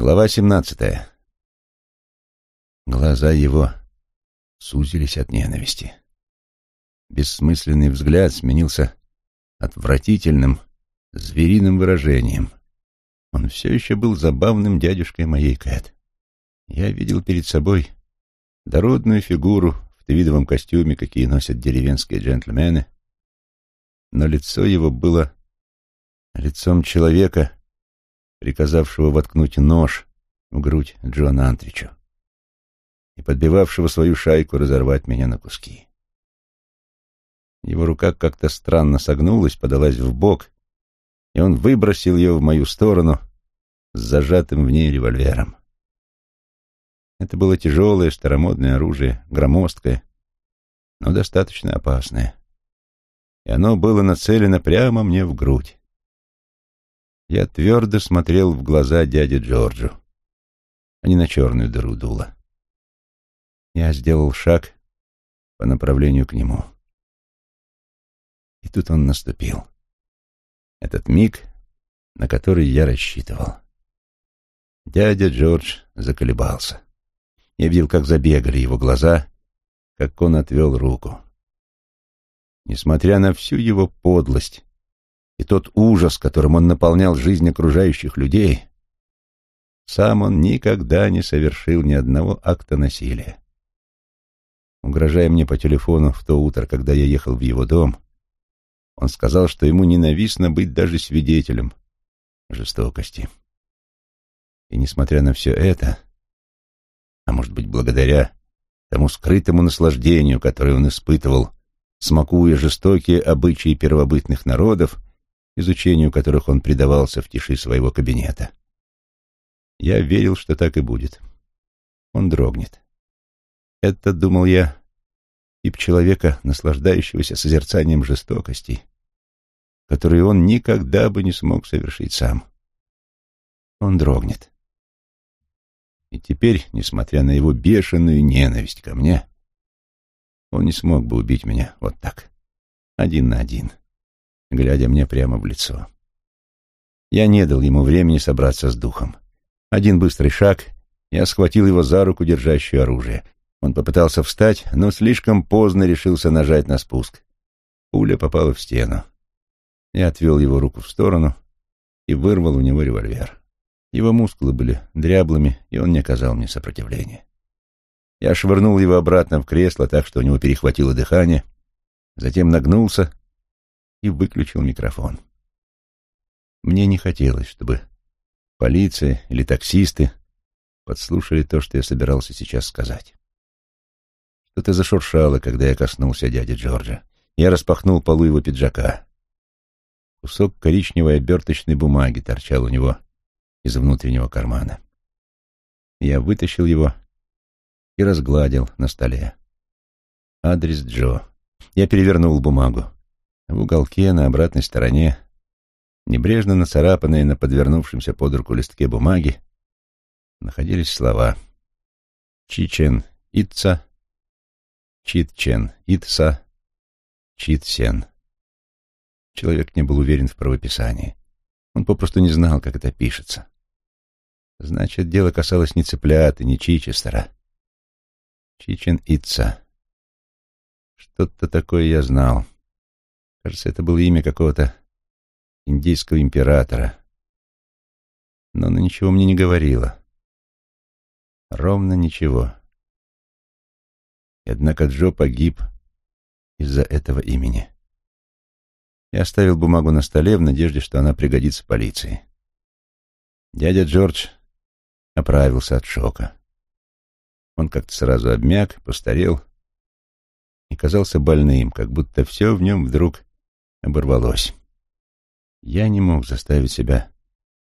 Глава семнадцатая. Глаза его сузились от ненависти. Бессмысленный взгляд сменился отвратительным, звериным выражением. Он все еще был забавным дядюшкой моей Кэт. Я видел перед собой дородную фигуру в твидовом костюме, какие носят деревенские джентльмены, но лицо его было лицом человека, приказавшего воткнуть нож в грудь Джона Антричу и подбивавшего свою шайку разорвать меня на куски. Его рука как-то странно согнулась, подалась в бок, и он выбросил ее в мою сторону с зажатым в ней револьвером. Это было тяжелое старомодное оружие, громоздкое, но достаточно опасное. И оно было нацелено прямо мне в грудь. Я твердо смотрел в глаза дяде Джорджу, а не на черную дыру дула. Я сделал шаг по направлению к нему. И тут он наступил. Этот миг, на который я рассчитывал. Дядя Джордж заколебался. Я видел, как забегали его глаза, как он отвел руку. Несмотря на всю его подлость, и тот ужас, которым он наполнял жизнь окружающих людей, сам он никогда не совершил ни одного акта насилия. Угрожая мне по телефону в то утро, когда я ехал в его дом, он сказал, что ему ненавистно быть даже свидетелем жестокости. И несмотря на все это, а может быть, благодаря тому скрытому наслаждению, которое он испытывал, смакуя жестокие обычаи первобытных народов, изучению которых он предавался в тиши своего кабинета. Я верил, что так и будет. Он дрогнет. Это, думал я, тип человека, наслаждающегося созерцанием жестокостей, которые он никогда бы не смог совершить сам. Он дрогнет. И теперь, несмотря на его бешеную ненависть ко мне, он не смог бы убить меня вот так, один на один глядя мне прямо в лицо. Я не дал ему времени собраться с духом. Один быстрый шаг, я схватил его за руку, держащую оружие. Он попытался встать, но слишком поздно решился нажать на спуск. Пуля попала в стену. Я отвел его руку в сторону и вырвал у него револьвер. Его мускулы были дряблыми, и он не оказал мне сопротивления. Я швырнул его обратно в кресло так, что у него перехватило дыхание, затем нагнулся и выключил микрофон. Мне не хотелось, чтобы полиция или таксисты подслушали то, что я собирался сейчас сказать. Что-то зашуршало, когда я коснулся дяди Джорджа. Я распахнул полу его пиджака. Кусок коричневой оберточной бумаги торчал у него из внутреннего кармана. Я вытащил его и разгладил на столе. Адрес Джо. Я перевернул бумагу. В уголке на обратной стороне, небрежно нацарапанные на подвернувшемся под руку листке бумаги, находились слова «Чичен Итца», «Читчен Итса», «Читсен». Человек не был уверен в правописании. Он попросту не знал, как это пишется. Значит, дело касалось не цыплят и не Чичестера. Чичен Итса. Что-то такое я знал. Кажется, это было имя какого-то индийского императора. Но она ничего мне не говорила. Ровно ничего. И однако Джо погиб из-за этого имени. Я оставил бумагу на столе в надежде, что она пригодится полиции. Дядя Джордж оправился от шока. Он как-то сразу обмяк, постарел и казался больным, как будто все в нем вдруг оборвалось. Я не мог заставить себя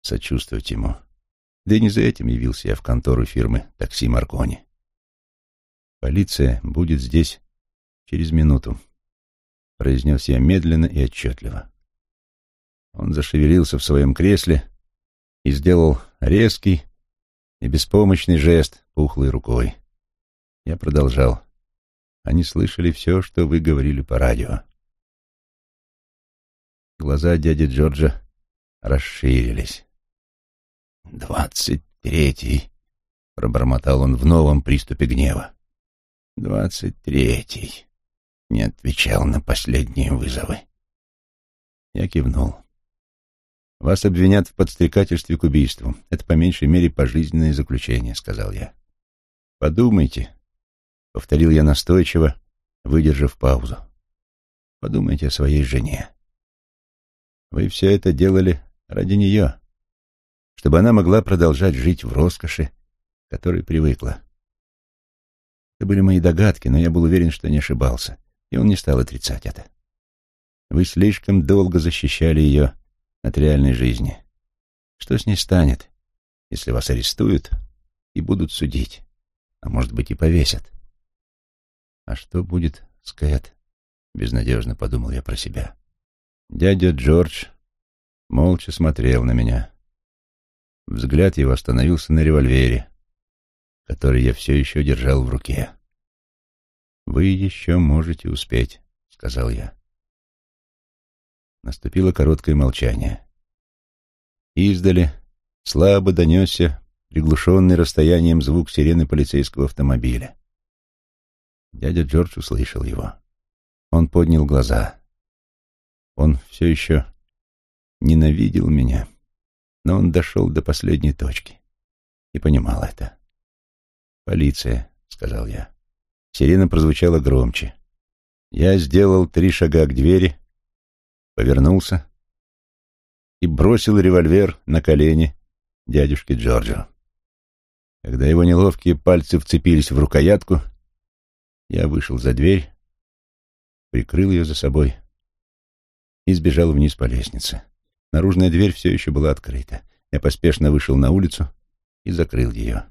сочувствовать ему. Да и не за этим явился я в контору фирмы «Такси Маркони». «Полиция будет здесь через минуту», — произнес я медленно и отчетливо. Он зашевелился в своем кресле и сделал резкий и беспомощный жест пухлой рукой. Я продолжал. Они слышали все, что вы говорили по радио. Глаза дяди Джорджа расширились. «Двадцать третий», — пробормотал он в новом приступе гнева. «Двадцать третий», — не отвечал на последние вызовы. Я кивнул. «Вас обвинят в подстрекательстве к убийству. Это по меньшей мере пожизненное заключение», — сказал я. «Подумайте», — повторил я настойчиво, выдержав паузу. «Подумайте о своей жене. Вы все это делали ради нее, чтобы она могла продолжать жить в роскоши, которой привыкла. Это были мои догадки, но я был уверен, что не ошибался, и он не стал отрицать это. Вы слишком долго защищали ее от реальной жизни. Что с ней станет, если вас арестуют и будут судить, а может быть и повесят? А что будет с? Безнадежно подумал я про себя. Дядя Джордж молча смотрел на меня. Взгляд его остановился на револьвере, который я все еще держал в руке. «Вы еще можете успеть», — сказал я. Наступило короткое молчание. Издали слабо донесся приглушенный расстоянием звук сирены полицейского автомобиля. Дядя Джордж услышал его. Он поднял глаза. Он все еще ненавидел меня, но он дошел до последней точки и понимал это. «Полиция», — сказал я. Сирена прозвучала громче. Я сделал три шага к двери, повернулся и бросил револьвер на колени дядюшки Джорджо. Когда его неловкие пальцы вцепились в рукоятку, я вышел за дверь, прикрыл ее за собой и сбежал вниз по лестнице. Наружная дверь все еще была открыта. Я поспешно вышел на улицу и закрыл ее.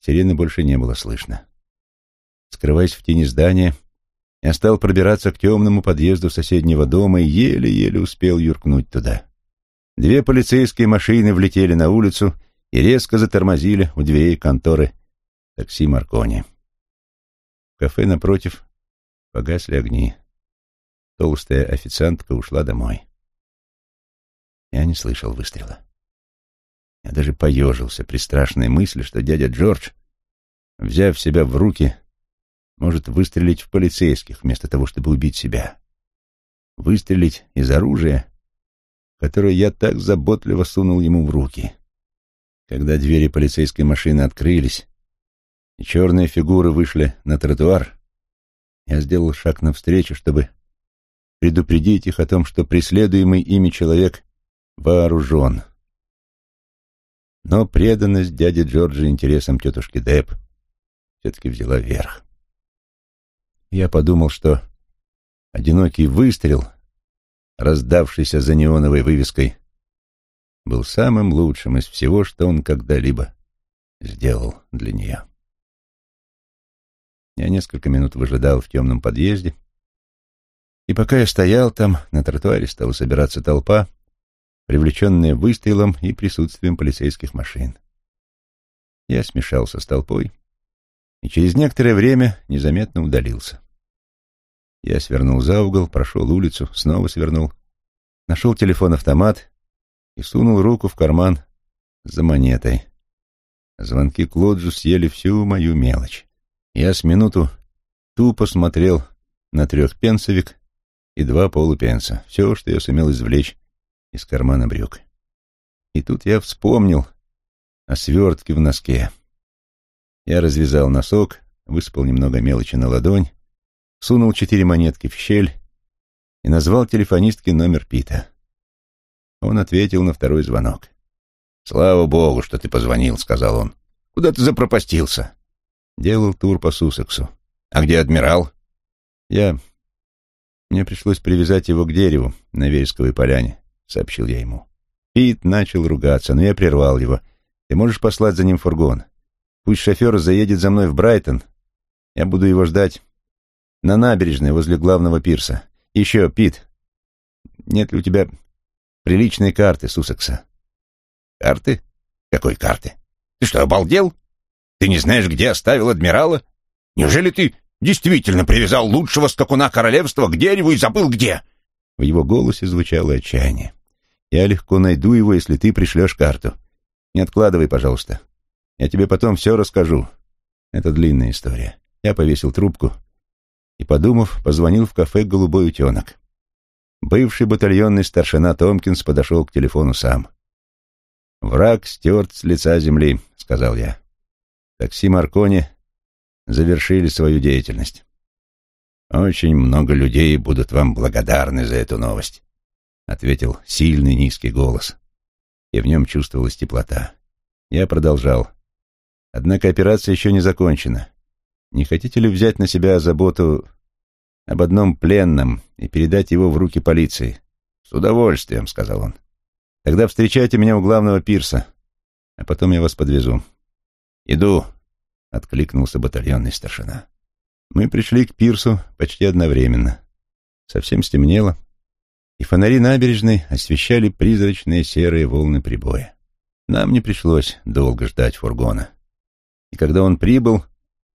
Сирены больше не было слышно. Скрываясь в тени здания, я стал пробираться к темному подъезду соседнего дома и еле-еле успел юркнуть туда. Две полицейские машины влетели на улицу и резко затормозили у дверей конторы такси Маркони. В кафе напротив погасли огни. Толстая официантка ушла домой. Я не слышал выстрела. Я даже поежился при страшной мысли, что дядя Джордж, взяв себя в руки, может выстрелить в полицейских вместо того, чтобы убить себя. Выстрелить из оружия, которое я так заботливо сунул ему в руки. Когда двери полицейской машины открылись, и черные фигуры вышли на тротуар, я сделал шаг навстречу, чтобы предупредить их о том, что преследуемый ими человек вооружен. Но преданность дяди Джорджа интересам тетушки Депп все-таки взяла верх. Я подумал, что одинокий выстрел, раздавшийся за неоновой вывеской, был самым лучшим из всего, что он когда-либо сделал для нее. Я несколько минут выжидал в темном подъезде, и пока я стоял там, на тротуаре стала собираться толпа, привлеченная выстрелом и присутствием полицейских машин. Я смешался с толпой и через некоторое время незаметно удалился. Я свернул за угол, прошел улицу, снова свернул, нашел телефон-автомат и сунул руку в карман за монетой. Звонки Клоджу съели всю мою мелочь. Я с минуту тупо смотрел на трехпенсовик и два полупенса, все, что я сумел извлечь из кармана брюк. И тут я вспомнил о свертке в носке. Я развязал носок, высыпал немного мелочи на ладонь, сунул четыре монетки в щель и назвал телефонистке номер Пита. Он ответил на второй звонок. «Слава богу, что ты позвонил», — сказал он. «Куда ты запропастился?» Делал тур по Сусексу. «А где адмирал?» «Я... Мне пришлось привязать его к дереву на Вересковой поляне», — сообщил я ему. Пит начал ругаться, но я прервал его. «Ты можешь послать за ним фургон? Пусть шофер заедет за мной в Брайтон. Я буду его ждать на набережной возле главного пирса. Еще, Пит, нет ли у тебя приличной карты Сусекса? Карты? Какой карты? Ты что, обалдел? Ты не знаешь, где оставил адмирала? Неужели ты действительно привязал лучшего скакуна королевства к дереву и забыл где?» В его голосе звучало отчаяние. «Я легко найду его, если ты пришлешь карту. Не откладывай, пожалуйста. Я тебе потом все расскажу. Это длинная история. Я повесил трубку и, подумав, позвонил в кафе «Голубой утенок». Бывший батальонный старшина Томпкинс подошел к телефону сам. «Враг стерт с лица земли», — сказал я. Такси Маркони завершили свою деятельность. «Очень много людей будут вам благодарны за эту новость», — ответил сильный низкий голос, и в нем чувствовалась теплота. Я продолжал. «Однако операция еще не закончена. Не хотите ли взять на себя заботу об одном пленном и передать его в руки полиции?» «С удовольствием», — сказал он. «Тогда встречайте меня у главного пирса, а потом я вас подвезу». «Иду», — откликнулся батальонный старшина. Мы пришли к пирсу почти одновременно. Совсем стемнело, и фонари набережной освещали призрачные серые волны прибоя. Нам не пришлось долго ждать фургона. И когда он прибыл,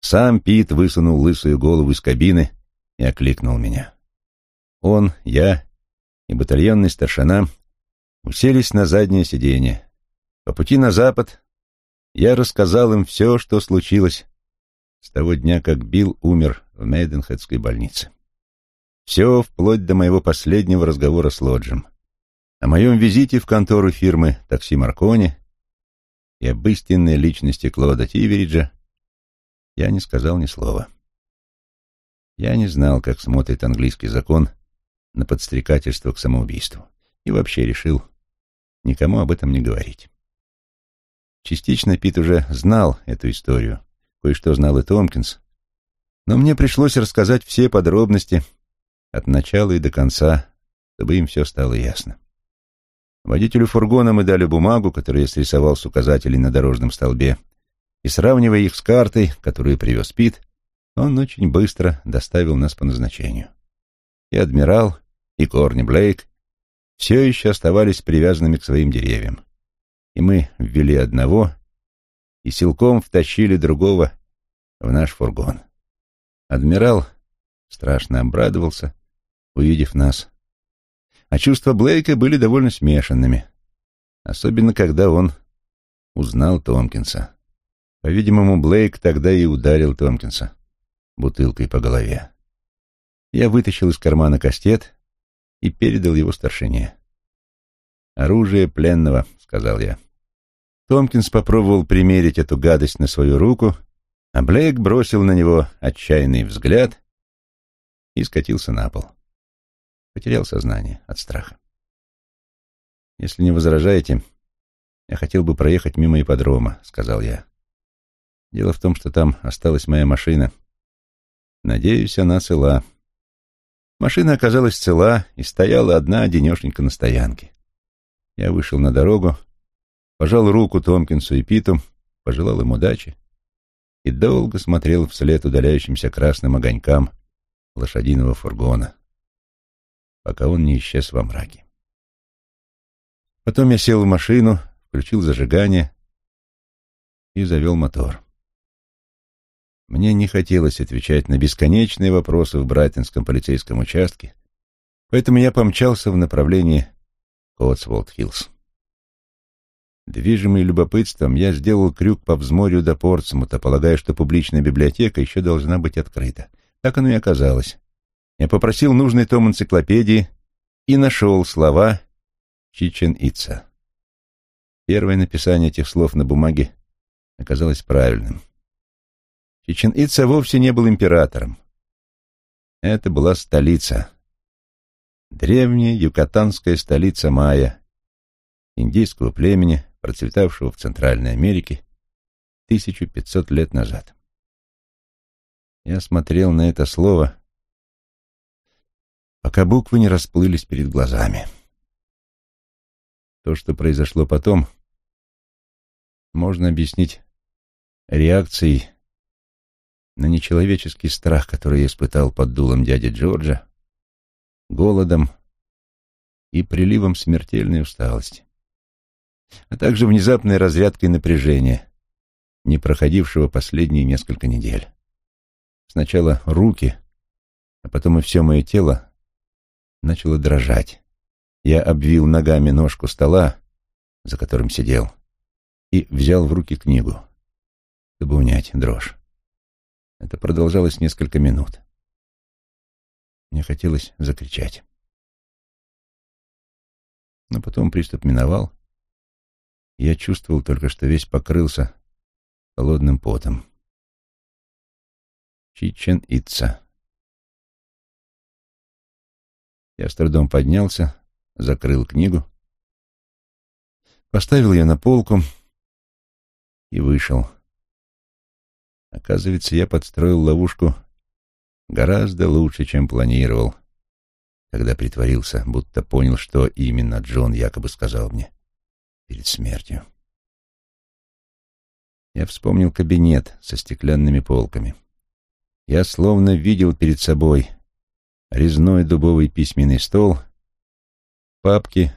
сам Пит высунул лысую голову из кабины и окликнул меня. Он, я и батальонный старшина уселись на заднее сиденье. По пути на запад я рассказал им все, что случилось с того дня, как Билл умер в Мейденхедской больнице. Все вплоть до моего последнего разговора с Лоджем. О моем визите в контору фирмы «Такси Маркони» и об истинной личности Клода Тивериджа я не сказал ни слова. Я не знал, как смотрит английский закон на подстрекательство к самоубийству, и вообще решил никому об этом не говорить. Частично Пит уже знал эту историю, Кое-что знал и Томпкинс. Но мне пришлось рассказать все подробности от начала и до конца, чтобы им все стало ясно. Водителю фургона мы дали бумагу, которую я срисовал с указателей на дорожном столбе, и, сравнивая их с картой, которую привез Пит, он очень быстро доставил нас по назначению. И адмирал, и Корни Блейк все еще оставались привязанными к своим деревьям. И мы ввели одного, и силком втащили другого в наш фургон. Адмирал страшно обрадовался, увидев нас. А чувства Блейка были довольно смешанными, особенно когда он узнал Томпкинса. По-видимому, Блейк тогда и ударил Томпкинса бутылкой по голове. Я вытащил из кармана кастет и передал его старшине. «Оружие пленного», — сказал я. Томпкинс попробовал примерить эту гадость на свою руку, а Блейк бросил на него отчаянный взгляд и скатился на пол. Потерял сознание от страха. «Если не возражаете, я хотел бы проехать мимо ипподрома», — сказал я. «Дело в том, что там осталась моя машина. Надеюсь, она цела». Машина оказалась цела и стояла одна одинешенька на стоянке. Я вышел на дорогу, пожал руку Томпкинсу и Питу, пожелал им удачи и долго смотрел вслед удаляющимся красным огонькам лошадиного фургона, пока он не исчез во мраке. Потом я сел в машину, включил зажигание и завел мотор. Мне не хотелось отвечать на бесконечные вопросы в Брайтонском полицейском участке, поэтому я помчался в направлении Котсволд-Хиллз. Движимый любопытством, я сделал крюк по взморью до Портсмута, полагая, что публичная библиотека еще должна быть открыта. Так оно и оказалось. Я попросил нужный том энциклопедии и нашел слова Чичен-Ица. Первое написание этих слов на бумаге оказалось правильным. Чичен-Ица вовсе не был императором. Это была столица. Древняя юкатанская столица майя, индийского племени, процветавшего в Центральной Америке 1500 лет назад. Я смотрел на это слово, пока буквы не расплылись перед глазами. То, что произошло потом, можно объяснить реакцией на нечеловеческий страх, который я испытал под дулом дяди Джорджа, голодом и приливом смертельной усталости а также внезапной разрядкой напряжения, не проходившего последние несколько недель. Сначала руки, а потом и все мое тело начало дрожать. Я обвил ногами ножку стола, за которым сидел, и взял в руки книгу, чтобы унять дрожь. Это продолжалось несколько минут. Мне хотелось закричать. Но потом приступ миновал, я чувствовал только, что весь покрылся холодным потом. Чичен Итца. Я с трудом поднялся, закрыл книгу, поставил ее на полку и вышел. Оказывается, я подстроил ловушку гораздо лучше, чем планировал, когда притворился, будто понял, что именно Джон якобы сказал мне перед смертью. Я вспомнил кабинет со стеклянными полками. Я словно видел перед собой резной дубовый письменный стол, папки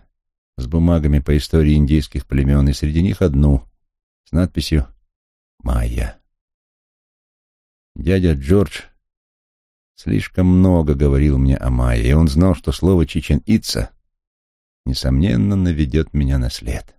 с бумагами по истории индейских племен, и среди них одну с надписью «Майя». Дядя Джордж слишком много говорил мне о Майе, и он знал, что слово «Чичен-Ица» несомненно наведет меня на след.